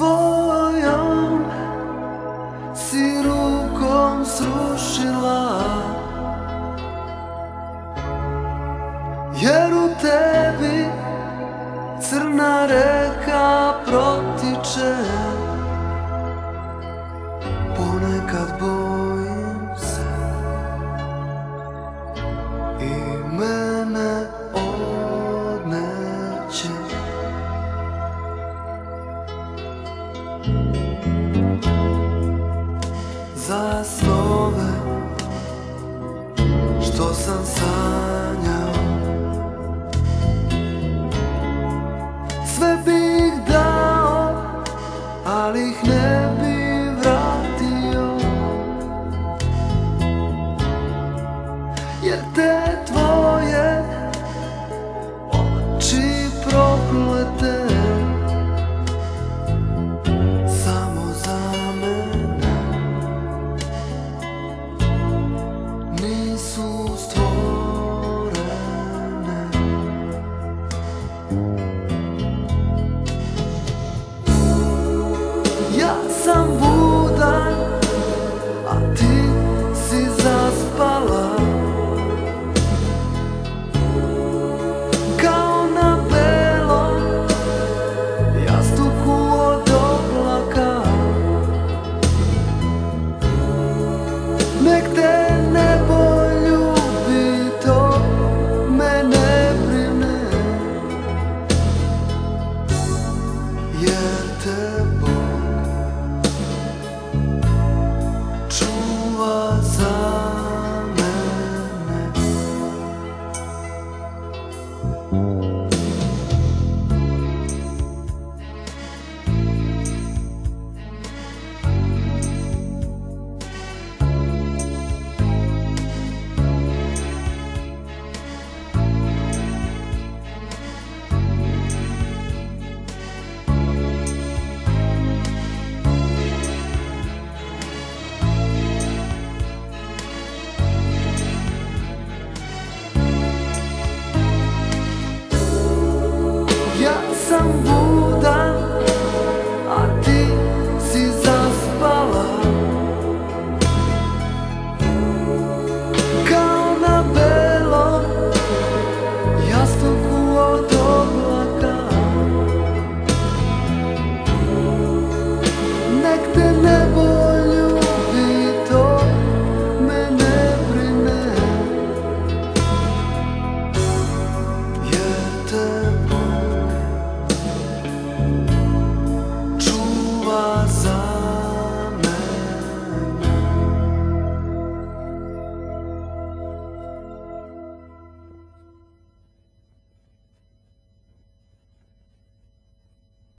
Svojom si rukom srušila. Jer u tebi crna reka protiče jer te tvoje oči proklete. Samo za mene nisu stvari like this.